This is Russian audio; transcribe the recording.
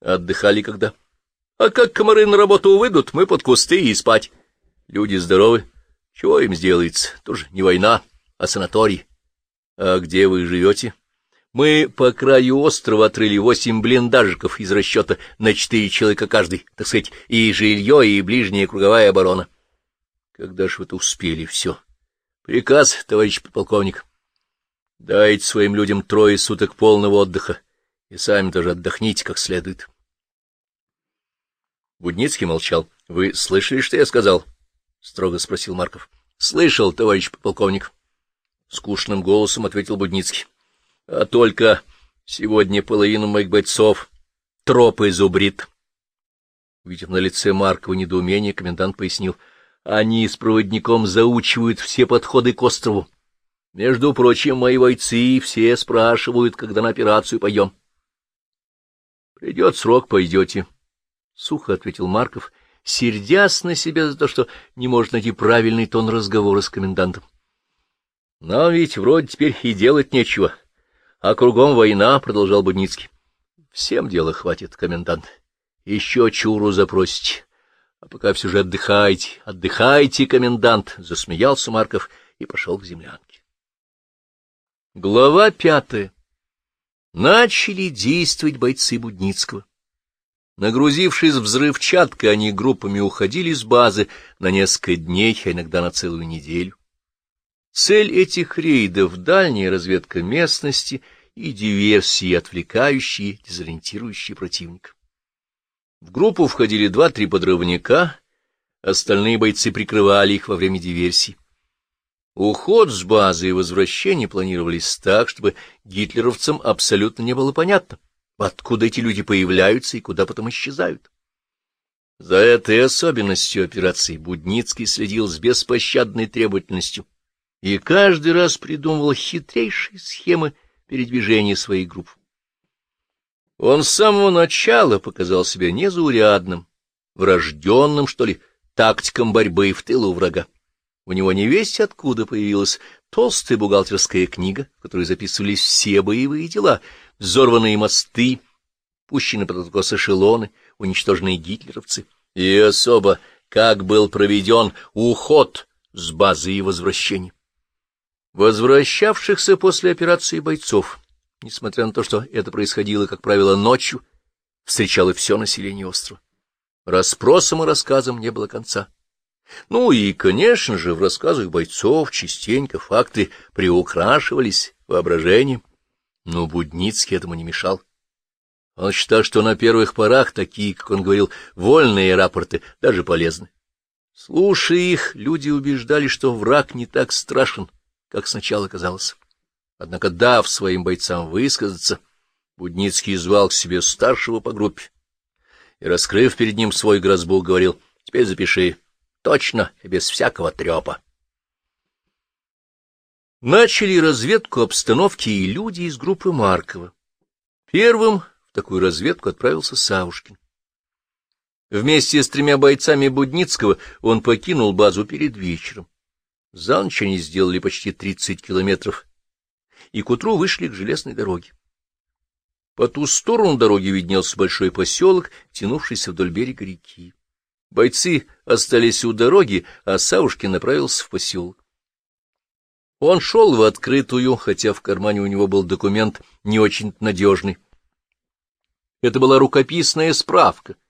Отдыхали когда? А как комары на работу выйдут, мы под кусты и спать. Люди здоровы. Чего им сделается? Тоже не война, а санаторий. А где вы живете? Мы по краю острова отрыли восемь блиндажиков из расчета на четыре человека каждый, так сказать, и жилье, и ближняя круговая оборона. Когда ж вы это успели все? Приказ, товарищ подполковник. Дайте своим людям трое суток полного отдыха, и сами тоже отдохните как следует. Будницкий молчал. — Вы слышали, что я сказал? — строго спросил Марков. — Слышал, товарищ полковник. Скучным голосом ответил Будницкий. — А только сегодня половину моих бойцов тропы зубрит. Увидев на лице Маркова недоумение, комендант пояснил. — Они с проводником заучивают все подходы к острову. Между прочим, мои бойцы все спрашивают, когда на операцию пойдем. — Придет срок, пойдете. —— сухо ответил Марков, сердясь на себя за то, что не может найти правильный тон разговора с комендантом. — Но ведь вроде теперь и делать нечего. А кругом война, — продолжал Будницкий. — Всем дела хватит, комендант. Еще чуру запросите. А пока все же отдыхайте, отдыхайте, комендант, — засмеялся Марков и пошел к землянке. Глава пятая. Начали действовать бойцы Будницкого. Нагрузившись взрывчаткой, они группами уходили с базы на несколько дней, а иногда на целую неделю. Цель этих рейдов — дальняя разведка местности и диверсии, отвлекающие, дезориентирующие противника. В группу входили два-три подрывника, остальные бойцы прикрывали их во время диверсии. Уход с базы и возвращение планировались так, чтобы гитлеровцам абсолютно не было понятно, откуда эти люди появляются и куда потом исчезают. За этой особенностью операции Будницкий следил с беспощадной требовательностью и каждый раз придумывал хитрейшие схемы передвижения своих групп. Он с самого начала показал себя незаурядным, врожденным, что ли, тактиком борьбы в тылу врага. У него не весть откуда появилась толстая бухгалтерская книга, в которой записывались все боевые дела — взорванные мосты, пущены под откос эшелоны, уничтоженные гитлеровцы, и особо, как был проведен уход с базы и возвращение. Возвращавшихся после операции бойцов, несмотря на то, что это происходило, как правило, ночью, встречало все население острова. Расспросам и рассказам не было конца. Ну и, конечно же, в рассказах бойцов частенько факты приукрашивались воображением. Но Будницкий этому не мешал. Он считал, что на первых порах такие, как он говорил, вольные рапорты даже полезны. Слушая их, люди убеждали, что враг не так страшен, как сначала казалось. Однако, дав своим бойцам высказаться, Будницкий звал к себе старшего по группе и, раскрыв перед ним свой грозбух, говорил, «Теперь запиши, точно без всякого трепа». Начали разведку обстановки и люди из группы Маркова. Первым в такую разведку отправился Савушкин. Вместе с тремя бойцами Будницкого он покинул базу перед вечером. За ночь они сделали почти 30 километров и к утру вышли к железной дороге. По ту сторону дороги виднелся большой поселок, тянувшийся вдоль берега реки. Бойцы остались у дороги, а Савушкин направился в поселок. Он шел в открытую, хотя в кармане у него был документ не очень надежный. Это была рукописная справка —